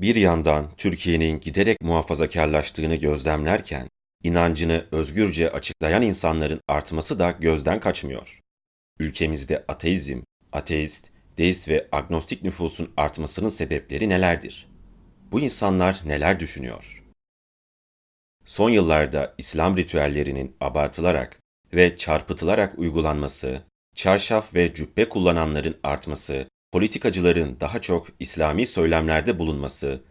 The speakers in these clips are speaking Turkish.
Bir yandan Türkiye'nin giderek muhafazakarlaştığını gözlemlerken, inancını özgürce açıklayan insanların artması da gözden kaçmıyor. Ülkemizde ateizm, ateist, deist ve agnostik nüfusun artmasının sebepleri nelerdir? Bu insanlar neler düşünüyor? Son yıllarda İslam ritüellerinin abartılarak ve çarpıtılarak uygulanması, çarşaf ve cübbe kullananların artması, politikacıların daha çok İslami söylemlerde bulunması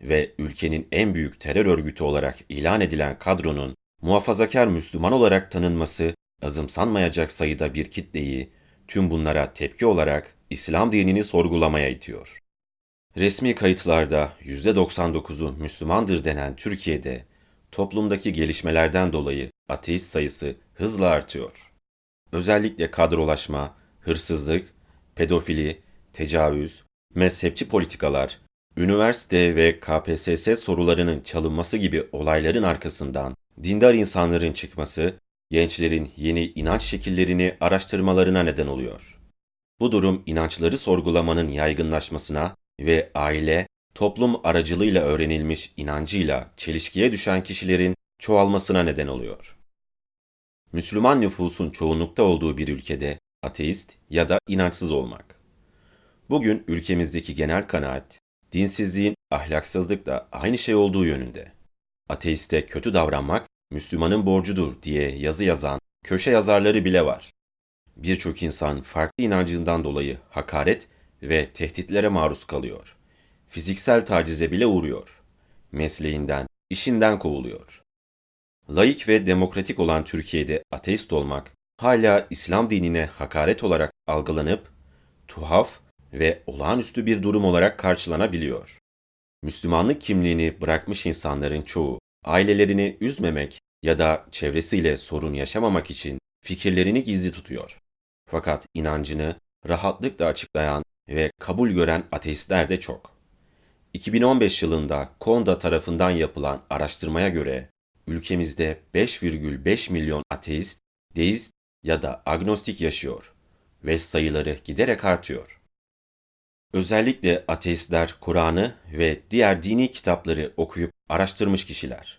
ve ülkenin en büyük terör örgütü olarak ilan edilen kadronun muhafazakar Müslüman olarak tanınması azımsanmayacak sayıda bir kitleyi tüm bunlara tepki olarak İslam dinini sorgulamaya itiyor. Resmi kayıtlarda %99'u Müslümandır denen Türkiye'de toplumdaki gelişmelerden dolayı ateist sayısı hızla artıyor. Özellikle kadrolaşma, hırsızlık, pedofili, tecavüz, mezhepçi politikalar, üniversite ve KPSS sorularının çalınması gibi olayların arkasından dindar insanların çıkması, gençlerin yeni inanç şekillerini araştırmalarına neden oluyor. Bu durum inançları sorgulamanın yaygınlaşmasına ve aile, toplum aracılığıyla öğrenilmiş inancıyla çelişkiye düşen kişilerin çoğalmasına neden oluyor. Müslüman nüfusun çoğunlukta olduğu bir ülkede ateist ya da inançsız olmak. Bugün ülkemizdeki genel kanaat, dinsizliğin ahlaksızlıkla aynı şey olduğu yönünde. Ateiste kötü davranmak Müslümanın borcudur diye yazı yazan köşe yazarları bile var. Birçok insan farklı inancından dolayı hakaret ve tehditlere maruz kalıyor. Fiziksel tacize bile uğruyor. Mesleğinden, işinden kovuluyor. Laik ve demokratik olan Türkiye'de ateist olmak hala İslam dinine hakaret olarak algılanıp tuhaf ve olağanüstü bir durum olarak karşılanabiliyor. Müslümanlık kimliğini bırakmış insanların çoğu ailelerini üzmemek ya da çevresiyle sorun yaşamamak için fikirlerini gizli tutuyor. Fakat inancını rahatlıkla açıklayan ve kabul gören ateistler de çok. 2015 yılında Konda tarafından yapılan araştırmaya göre ülkemizde 5,5 milyon ateist, deist ya da agnostik yaşıyor ve sayıları giderek artıyor. Özellikle ateistler Kur'an'ı ve diğer dini kitapları okuyup araştırmış kişiler.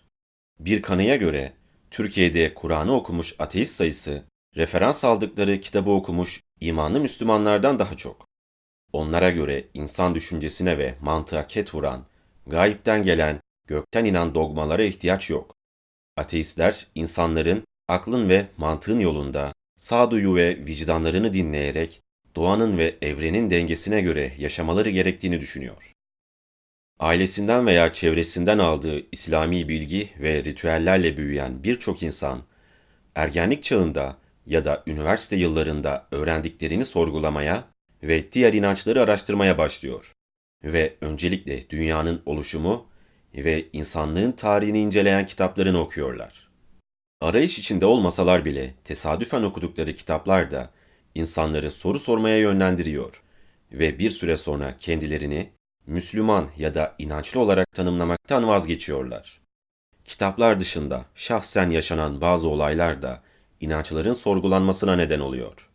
Bir kanıya göre Türkiye'de Kur'an'ı okumuş ateist sayısı referans aldıkları kitabı okumuş imanlı Müslümanlardan daha çok. Onlara göre insan düşüncesine ve mantığa ket vuran, gayipten gelen, gökten inen dogmalara ihtiyaç yok. Ateistler insanların aklın ve mantığın yolunda sağduyu ve vicdanlarını dinleyerek doğanın ve evrenin dengesine göre yaşamaları gerektiğini düşünüyor. Ailesinden veya çevresinden aldığı İslami bilgi ve ritüellerle büyüyen birçok insan, ergenlik çağında ya da üniversite yıllarında öğrendiklerini sorgulamaya ve diğer inançları araştırmaya başlıyor. Ve öncelikle dünyanın oluşumu ve insanlığın tarihini inceleyen kitaplarını okuyorlar. Arayış içinde olmasalar bile tesadüfen okudukları kitaplar da insanları soru sormaya yönlendiriyor ve bir süre sonra kendilerini Müslüman ya da inançlı olarak tanımlamaktan vazgeçiyorlar. Kitaplar dışında şahsen yaşanan bazı olaylar da inançların sorgulanmasına neden oluyor.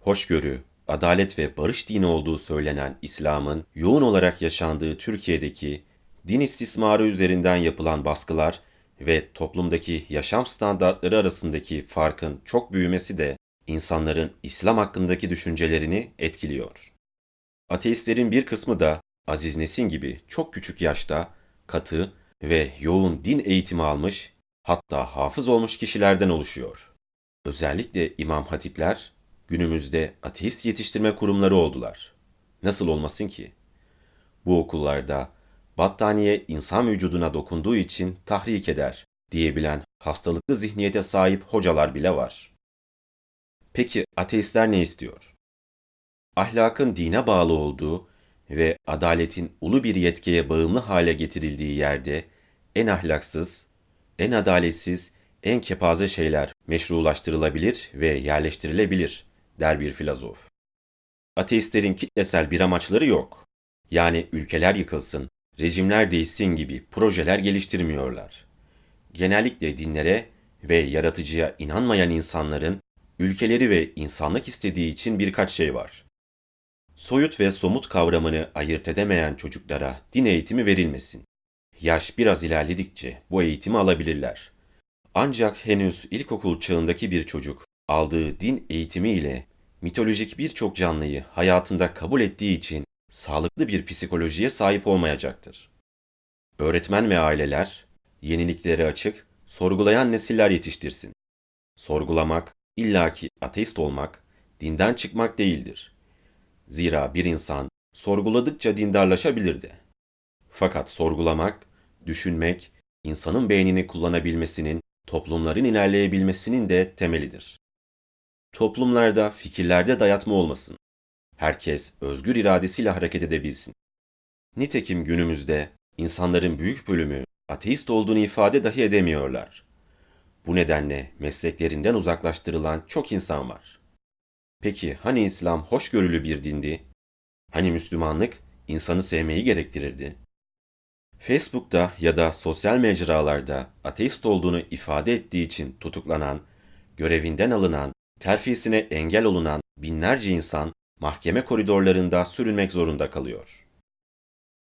Hoşgörü, adalet ve barış dini olduğu söylenen İslam'ın yoğun olarak yaşandığı Türkiye'deki din istismarı üzerinden yapılan baskılar ve toplumdaki yaşam standartları arasındaki farkın çok büyümesi de insanların İslam hakkındaki düşüncelerini etkiliyor. Ateistlerin bir kısmı da Aziz Nesin gibi çok küçük yaşta katı ve yoğun din eğitimi almış, hatta hafız olmuş kişilerden oluşuyor. Özellikle imam hatipler günümüzde ateist yetiştirme kurumları oldular. Nasıl olmasın ki? Bu okullarda battaniye insan vücuduna dokunduğu için tahrik eder diyebilen hastalıklı zihniyete sahip hocalar bile var. Peki ateistler ne istiyor? Ahlakın dine bağlı olduğu ve adaletin ulu bir yetkiye bağımlı hale getirildiği yerde en ahlaksız, en adaletsiz, en kepaze şeyler meşrulaştırılabilir ve yerleştirilebilir der bir filozof. Ateistlerin kitlesel bir amaçları yok. Yani ülkeler yıkılsın, rejimler değişsin gibi projeler geliştirmiyorlar. Genellikle dinlere ve yaratıcıya inanmayan insanların ülkeleri ve insanlık istediği için birkaç şey var. Soyut ve somut kavramını ayırt edemeyen çocuklara din eğitimi verilmesin. Yaş biraz ilerledikçe bu eğitimi alabilirler. Ancak henüz ilkokul çağındaki bir çocuk aldığı din eğitimiyle mitolojik birçok canlıyı hayatında kabul ettiği için sağlıklı bir psikolojiye sahip olmayacaktır. Öğretmen ve aileler yeniliklere açık, sorgulayan nesiller yetiştirsin. Sorgulamak, illaki ateist olmak, dinden çıkmak değildir. Zira bir insan sorguladıkça dindarlaşabilir de. Fakat sorgulamak, düşünmek, insanın beynini kullanabilmesinin, toplumların ilerleyebilmesinin de temelidir. Toplumlarda fikirlerde dayatma olmasın. Herkes özgür iradesiyle hareket edebilsin. Nitekim günümüzde insanların büyük bölümü ateist olduğunu ifade dahi edemiyorlar. Bu nedenle mesleklerinden uzaklaştırılan çok insan var. Peki hani İslam hoşgörülü bir dindi? Hani Müslümanlık insanı sevmeyi gerektirirdi? Facebook'ta ya da sosyal mecralarda ateist olduğunu ifade ettiği için tutuklanan, görevinden alınan, terfisine engel olunan binlerce insan mahkeme koridorlarında sürünmek zorunda kalıyor.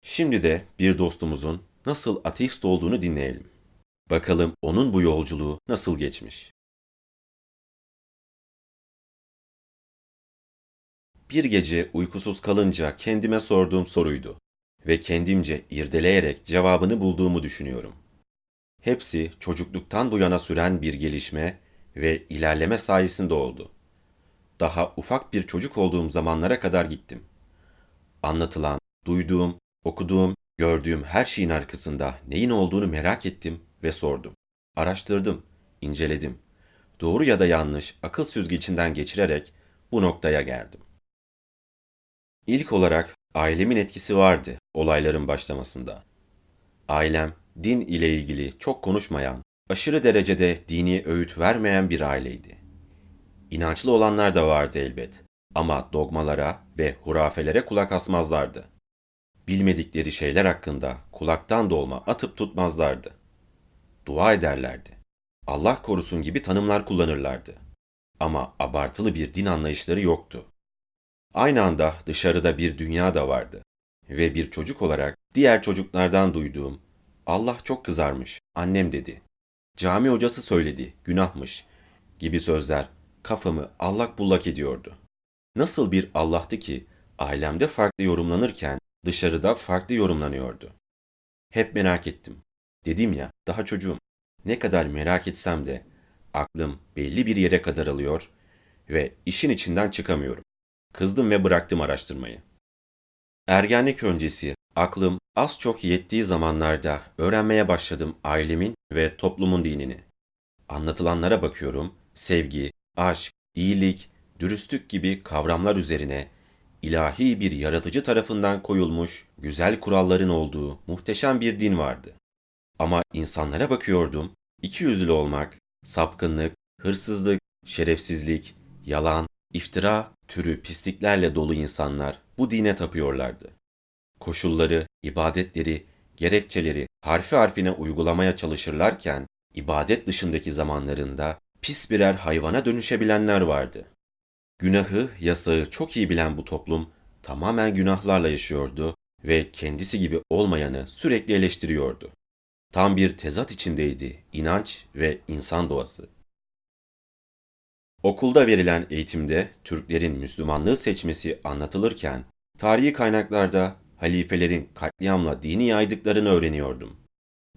Şimdi de bir dostumuzun nasıl ateist olduğunu dinleyelim. Bakalım onun bu yolculuğu nasıl geçmiş. Bir gece uykusuz kalınca kendime sorduğum soruydu ve kendimce irdeleyerek cevabını bulduğumu düşünüyorum. Hepsi çocukluktan bu yana süren bir gelişme ve ilerleme sayesinde oldu. Daha ufak bir çocuk olduğum zamanlara kadar gittim. Anlatılan, duyduğum, okuduğum, gördüğüm her şeyin arkasında neyin olduğunu merak ettim ve sordum. Araştırdım, inceledim. Doğru ya da yanlış akıl süzgecinden geçirerek bu noktaya geldim. İlk olarak ailemin etkisi vardı olayların başlamasında. Ailem din ile ilgili çok konuşmayan, aşırı derecede dini öğüt vermeyen bir aileydi. İnançlı olanlar da vardı elbet ama dogmalara ve hurafelere kulak asmazlardı. Bilmedikleri şeyler hakkında kulaktan dolma atıp tutmazlardı. Dua ederlerdi. Allah korusun gibi tanımlar kullanırlardı. Ama abartılı bir din anlayışları yoktu. Aynı anda dışarıda bir dünya da vardı. Ve bir çocuk olarak diğer çocuklardan duyduğum Allah çok kızarmış, annem dedi. Cami hocası söyledi, günahmış gibi sözler kafamı allak bullak ediyordu. Nasıl bir Allah'tı ki ailemde farklı yorumlanırken dışarıda farklı yorumlanıyordu. Hep merak ettim. Dedim ya, daha çocuğum. Ne kadar merak etsem de aklım belli bir yere kadar alıyor ve işin içinden çıkamıyorum. Kızdım ve bıraktım araştırmayı. Ergenlik öncesi aklım az çok yettiği zamanlarda öğrenmeye başladım ailemin ve toplumun dinini. Anlatılanlara bakıyorum, sevgi, aşk, iyilik, dürüstlük gibi kavramlar üzerine ilahi bir yaratıcı tarafından koyulmuş güzel kuralların olduğu muhteşem bir din vardı. Ama insanlara bakıyordum, iki yüzlü olmak, sapkınlık, hırsızlık, şerefsizlik, yalan, iftira türü pisliklerle dolu insanlar bu dine tapıyorlardı. Koşulları, ibadetleri, gerekçeleri harfi harfine uygulamaya çalışırlarken ibadet dışındaki zamanlarında pis birer hayvana dönüşebilenler vardı. Günahı, yasağı çok iyi bilen bu toplum tamamen günahlarla yaşıyordu ve kendisi gibi olmayanı sürekli eleştiriyordu. Tam bir tezat içindeydi inanç ve insan doğası. Okulda verilen eğitimde Türklerin Müslümanlığı seçmesi anlatılırken tarihi kaynaklarda halifelerin katliamla dini yaydıklarını öğreniyordum.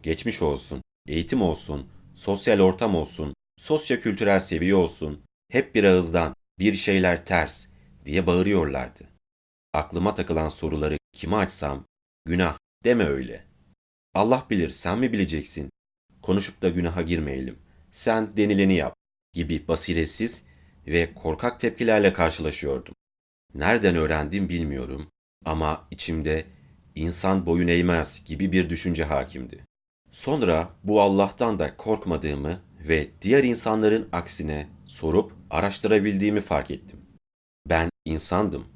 Geçmiş olsun, eğitim olsun, sosyal ortam olsun, sosyo-kültürel seviye olsun, hep bir ağızdan bir şeyler ters diye bağırıyorlardı. Aklıma takılan soruları kime açsam, günah deme öyle. Allah bilir sen mi bileceksin? Konuşup da günaha girmeyelim. Sen denileni yap gibi basiretsiz ve korkak tepkilerle karşılaşıyordum. Nereden öğrendim bilmiyorum ama içimde insan boyun eğmez gibi bir düşünce hakimdi. Sonra bu Allah'tan da korkmadığımı ve diğer insanların aksine sorup araştırabildiğimi fark ettim. Ben insandım.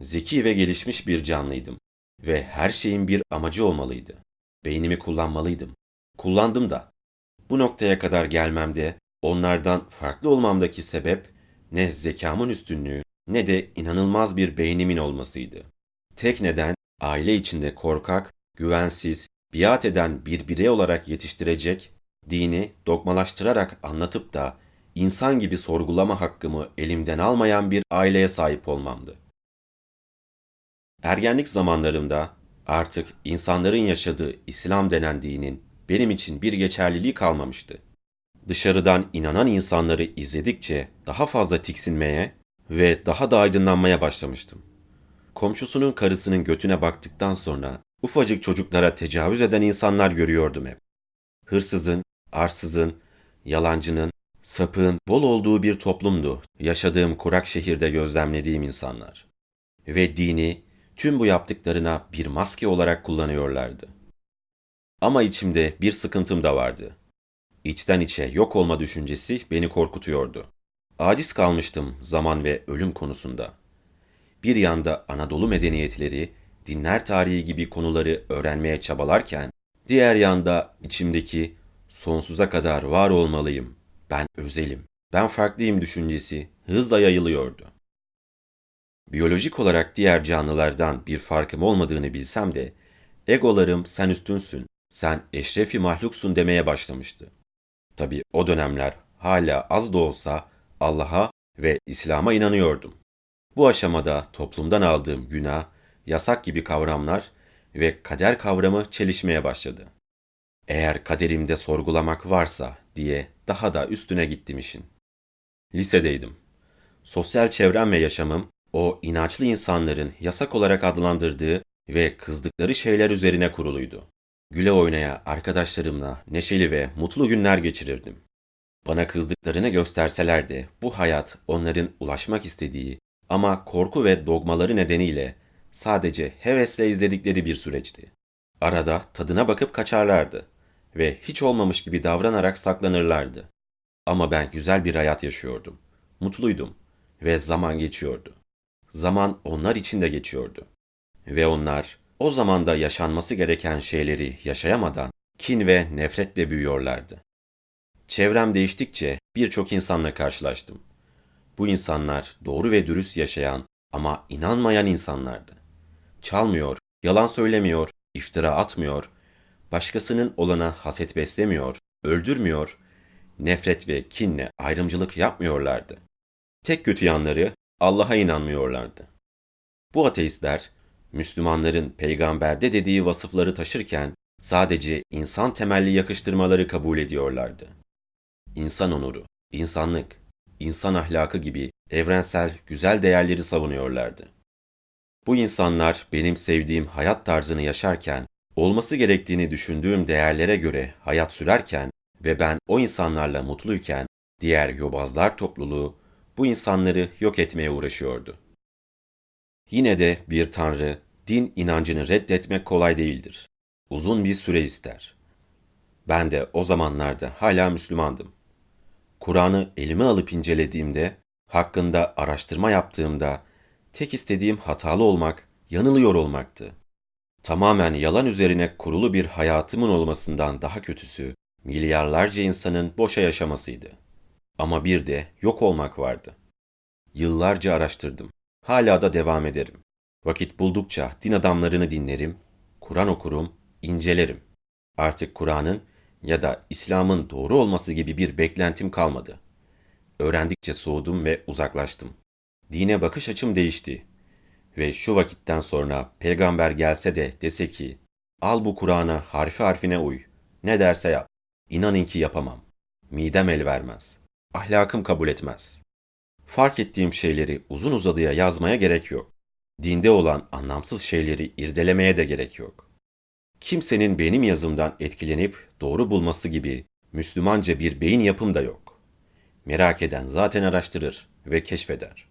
Zeki ve gelişmiş bir canlıydım ve her şeyin bir amacı olmalıydı. Beynimi kullanmalıydım. Kullandım da. Bu noktaya kadar gelmemde onlardan farklı olmamdaki sebep ne zekamın üstünlüğü ne de inanılmaz bir beynimin olmasıydı. Tek neden aile içinde korkak, güvensiz, biat eden bir birey olarak yetiştirecek, dini dogmalaştırarak anlatıp da insan gibi sorgulama hakkımı elimden almayan bir aileye sahip olmamdı. Ergenlik zamanlarımda artık insanların yaşadığı İslam denen dinin benim için bir geçerliliği kalmamıştı. Dışarıdan inanan insanları izledikçe daha fazla tiksinmeye ve daha da aydınlanmaya başlamıştım. Komşusunun karısının götüne baktıktan sonra ufacık çocuklara tecavüz eden insanlar görüyordum hep. Hırsızın, arsızın, yalancının, sapığın bol olduğu bir toplumdu yaşadığım kurak şehirde gözlemlediğim insanlar. Ve dini tüm bu yaptıklarına bir maske olarak kullanıyorlardı. Ama içimde bir sıkıntım da vardı. İçten içe yok olma düşüncesi beni korkutuyordu. Aciz kalmıştım zaman ve ölüm konusunda. Bir yanda Anadolu medeniyetleri, dinler tarihi gibi konuları öğrenmeye çabalarken, diğer yanda içimdeki sonsuza kadar var olmalıyım, ben özelim, ben farklıyım düşüncesi hızla yayılıyordu. Biyolojik olarak diğer canlılardan bir farkım olmadığını bilsem de, egolarım sen üstünsün, sen eşrefi mahluksun demeye başlamıştı. Tabi o dönemler hala az da olsa Allah'a ve İslam'a inanıyordum. Bu aşamada toplumdan aldığım günah, yasak gibi kavramlar ve kader kavramı çelişmeye başladı. Eğer kaderimde sorgulamak varsa diye daha da üstüne gittim işin. Lisedeydim. Sosyal çevrem ve yaşamım o inançlı insanların yasak olarak adlandırdığı ve kızdıkları şeyler üzerine kuruluydu. Güle oynaya arkadaşlarımla neşeli ve mutlu günler geçirirdim. Bana kızdıklarını gösterseler de bu hayat onların ulaşmak istediği ama korku ve dogmaları nedeniyle sadece hevesle izledikleri bir süreçti. Arada tadına bakıp kaçarlardı ve hiç olmamış gibi davranarak saklanırlardı. Ama ben güzel bir hayat yaşıyordum. Mutluydum ve zaman geçiyordu. Zaman onlar için de geçiyordu. Ve onlar o zamanda yaşanması gereken şeyleri yaşayamadan kin ve nefretle büyüyorlardı. Çevrem değiştikçe birçok insanla karşılaştım. Bu insanlar doğru ve dürüst yaşayan ama inanmayan insanlardı. Çalmıyor, yalan söylemiyor, iftira atmıyor, başkasının olana haset beslemiyor, öldürmüyor, nefret ve kinle ayrımcılık yapmıyorlardı. Tek kötü yanları Allah'a inanmıyorlardı. Bu ateistler Müslümanların peygamberde dediği vasıfları taşırken sadece insan temelli yakıştırmaları kabul ediyorlardı. İnsan onuru, insanlık, insan ahlakı gibi evrensel güzel değerleri savunuyorlardı. Bu insanlar benim sevdiğim hayat tarzını yaşarken, olması gerektiğini düşündüğüm değerlere göre hayat sürerken ve ben o insanlarla mutluyken diğer yobazlar topluluğu bu insanları yok etmeye uğraşıyordu. Yine de bir tanrı, din inancını reddetmek kolay değildir. Uzun bir süre ister. Ben de o zamanlarda hala Müslümandım. Kur'an'ı elime alıp incelediğimde, hakkında araştırma yaptığımda tek istediğim hatalı olmak, yanılıyor olmaktı. Tamamen yalan üzerine kurulu bir hayatımın olmasından daha kötüsü, milyarlarca insanın boşa yaşamasıydı. Ama bir de yok olmak vardı. Yıllarca araştırdım. Hala da devam ederim. Vakit buldukça din adamlarını dinlerim, Kur'an okurum, incelerim. Artık Kur'an'ın ya da İslam'ın doğru olması gibi bir beklentim kalmadı. Öğrendikçe soğudum ve uzaklaştım. Dine bakış açım değişti. Ve şu vakitten sonra peygamber gelse de dese ki, al bu Kur'an'a harfi harfine uy, ne derse yap. İnanın ki yapamam. Midem el vermez. Ahlakım kabul etmez. Fark ettiğim şeyleri uzun uzadıya yazmaya gerek yok. Dinde olan anlamsız şeyleri irdelemeye de gerek yok. Kimsenin benim yazımdan etkilenip doğru bulması gibi Müslümanca bir beyin yapım da yok. Merak eden zaten araştırır ve keşfeder.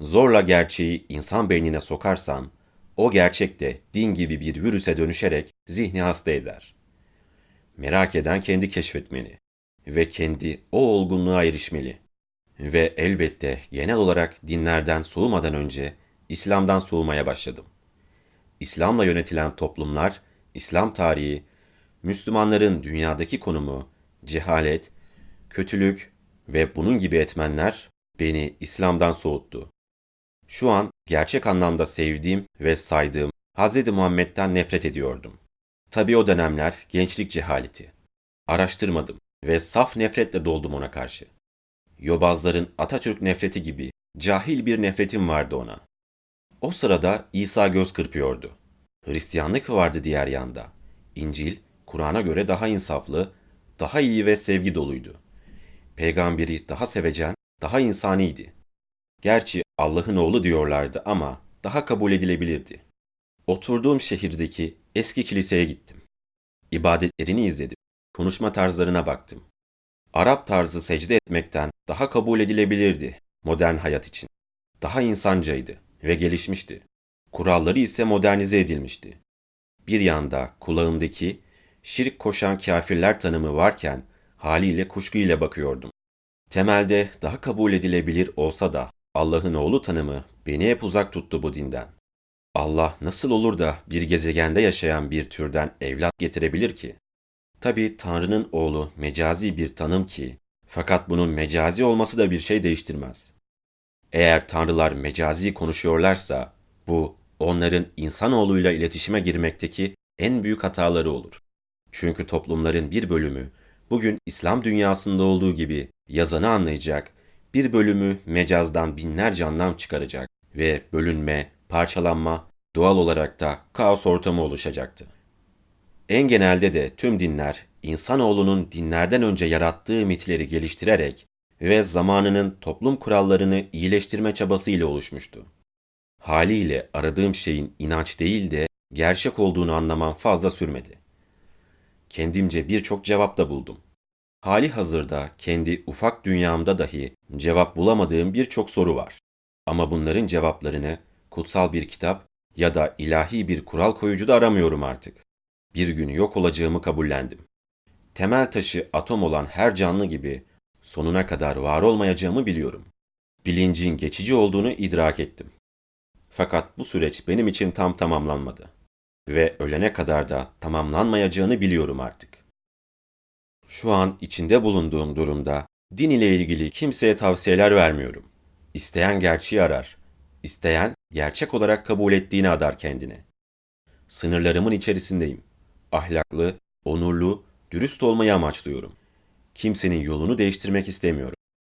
Zorla gerçeği insan beynine sokarsan, o gerçek de din gibi bir virüse dönüşerek zihni hasta eder. Merak eden kendi keşfetmeli ve kendi o olgunluğa erişmeli. Ve elbette genel olarak dinlerden soğumadan önce İslam'dan soğumaya başladım. İslam'la yönetilen toplumlar, İslam tarihi, Müslümanların dünyadaki konumu, cehalet, kötülük ve bunun gibi etmenler beni İslam'dan soğuttu. Şu an gerçek anlamda sevdiğim ve saydığım Hz. Muhammed'den nefret ediyordum. Tabii o dönemler gençlik cehaleti. Araştırmadım ve saf nefretle doldum ona karşı. Yobazların Atatürk nefreti gibi cahil bir nefretim vardı ona. O sırada İsa göz kırpıyordu. Hristiyanlık vardı diğer yanda. İncil, Kur'an'a göre daha insaflı, daha iyi ve sevgi doluydu. Peygamberi daha sevecen, daha insaniydi. Gerçi Allah'ın oğlu diyorlardı ama daha kabul edilebilirdi. Oturduğum şehirdeki eski kiliseye gittim. İbadetlerini izledim. Konuşma tarzlarına baktım. Arap tarzı secde etmekten daha kabul edilebilirdi modern hayat için. Daha insancaydı ve gelişmişti. Kuralları ise modernize edilmişti. Bir yanda kulağımdaki şirk koşan kafirler tanımı varken haliyle kuşkuyla bakıyordum. Temelde daha kabul edilebilir olsa da Allah'ın oğlu tanımı beni hep uzak tuttu bu dinden. Allah nasıl olur da bir gezegende yaşayan bir türden evlat getirebilir ki? Tabi Tanrı'nın oğlu mecazi bir tanım ki, fakat bunun mecazi olması da bir şey değiştirmez. Eğer tanrılar mecazi konuşuyorlarsa, bu onların insanoğluyla iletişime girmekteki en büyük hataları olur. Çünkü toplumların bir bölümü, bugün İslam dünyasında olduğu gibi yazanı anlayacak, bir bölümü mecazdan binlerce anlam çıkaracak ve bölünme, parçalanma, doğal olarak da kaos ortamı oluşacaktı. En genelde de tüm dinler, insanoğlunun dinlerden önce yarattığı mitleri geliştirerek ve zamanının toplum kurallarını iyileştirme çabasıyla oluşmuştu. Haliyle aradığım şeyin inanç değil de gerçek olduğunu anlamam fazla sürmedi. Kendimce birçok cevap da buldum. Hali hazırda kendi ufak dünyamda dahi cevap bulamadığım birçok soru var. Ama bunların cevaplarını kutsal bir kitap ya da ilahi bir kural koyucuda aramıyorum artık. Bir gün yok olacağımı kabullendim. Temel taşı atom olan her canlı gibi sonuna kadar var olmayacağımı biliyorum. Bilincin geçici olduğunu idrak ettim. Fakat bu süreç benim için tam tamamlanmadı. Ve ölene kadar da tamamlanmayacağını biliyorum artık. Şu an içinde bulunduğum durumda din ile ilgili kimseye tavsiyeler vermiyorum. İsteyen gerçeği arar. İsteyen gerçek olarak kabul ettiğini adar kendine. Sınırlarımın içerisindeyim. Ahlaklı, onurlu, dürüst olmayı amaçlıyorum. Kimsenin yolunu değiştirmek istemiyorum.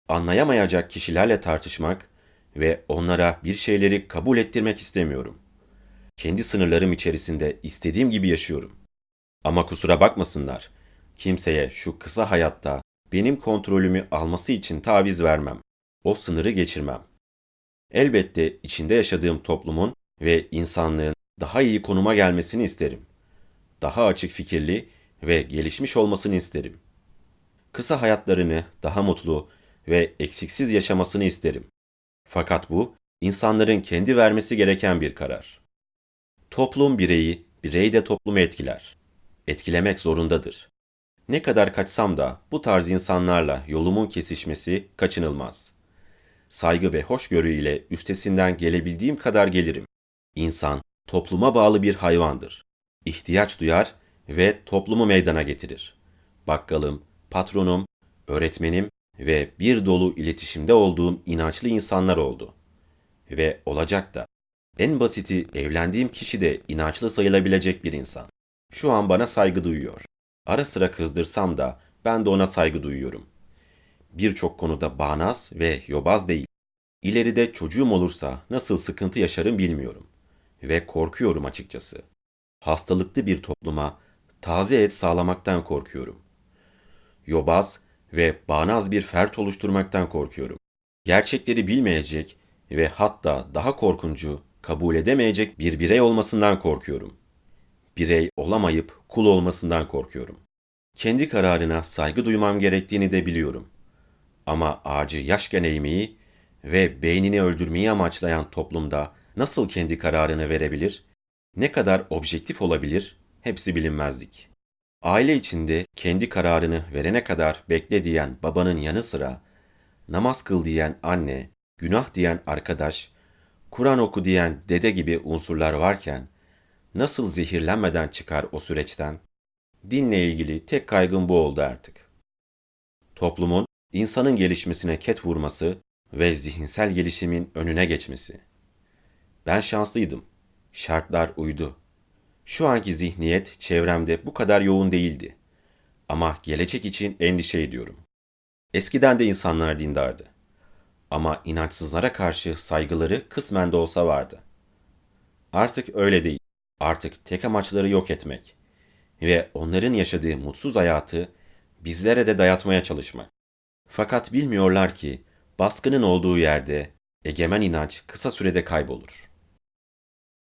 Anlayamayacak kişilerle tartışmak ve onlara bir şeyleri kabul ettirmek istemiyorum. Kendi sınırlarım içerisinde istediğim gibi yaşıyorum. Ama kusura bakmasınlar. Kimseye şu kısa hayatta benim kontrolümü alması için taviz vermem. O sınırı geçirmem. Elbette içinde yaşadığım toplumun ve insanlığın daha iyi konuma gelmesini isterim. Daha açık fikirli ve gelişmiş olmasını isterim. Kısa hayatlarını daha mutlu ve eksiksiz yaşamasını isterim. Fakat bu insanların kendi vermesi gereken bir karar. Toplum bireyi, birey de toplumu etkiler. Etkilemek zorundadır. Ne kadar kaçsam da bu tarz insanlarla yolumun kesişmesi kaçınılmaz. Saygı ve hoşgörü ile üstesinden gelebildiğim kadar gelirim. İnsan topluma bağlı bir hayvandır. İhtiyaç duyar ve toplumu meydana getirir. Bakkalım, patronum, öğretmenim ve bir dolu iletişimde olduğum inançlı insanlar oldu. Ve olacak da. En basiti evlendiğim kişi de inançlı sayılabilecek bir insan. Şu an bana saygı duyuyor. Ara sıra kızdırsam da ben de ona saygı duyuyorum. Birçok konuda bağnaz ve yobaz değil. İleride çocuğum olursa nasıl sıkıntı yaşarım bilmiyorum. Ve korkuyorum açıkçası. Hastalıklı bir topluma taze et sağlamaktan korkuyorum. Yobaz ve bağnaz bir fert oluşturmaktan korkuyorum. Gerçekleri bilmeyecek ve hatta daha korkuncu kabul edemeyecek bir birey olmasından korkuyorum. Birey olamayıp kul olmasından korkuyorum. Kendi kararına saygı duymam gerektiğini de biliyorum. Ama ağacı yaşken eğmeyi ve beynini öldürmeyi amaçlayan toplumda nasıl kendi kararını verebilir, ne kadar objektif olabilir, hepsi bilinmezdik. Aile içinde kendi kararını verene kadar bekle diyen babanın yanı sıra, namaz kıl diyen anne, günah diyen arkadaş, Kur'an oku diyen dede gibi unsurlar varken, nasıl zehirlenmeden çıkar o süreçten? Dinle ilgili tek kaygım bu oldu artık. Toplumun insanın gelişmesine ket vurması ve zihinsel gelişimin önüne geçmesi. Ben şanslıydım. Şartlar uydu. Şu anki zihniyet çevremde bu kadar yoğun değildi. Ama gelecek için endişe ediyorum. Eskiden de insanlar dindardı. Ama inançsızlara karşı saygıları kısmen de olsa vardı. Artık öyle değil. Artık tek amaçları yok etmek ve onların yaşadığı mutsuz hayatı bizlere de dayatmaya çalışmak. Fakat bilmiyorlar ki baskının olduğu yerde egemen inanç kısa sürede kaybolur.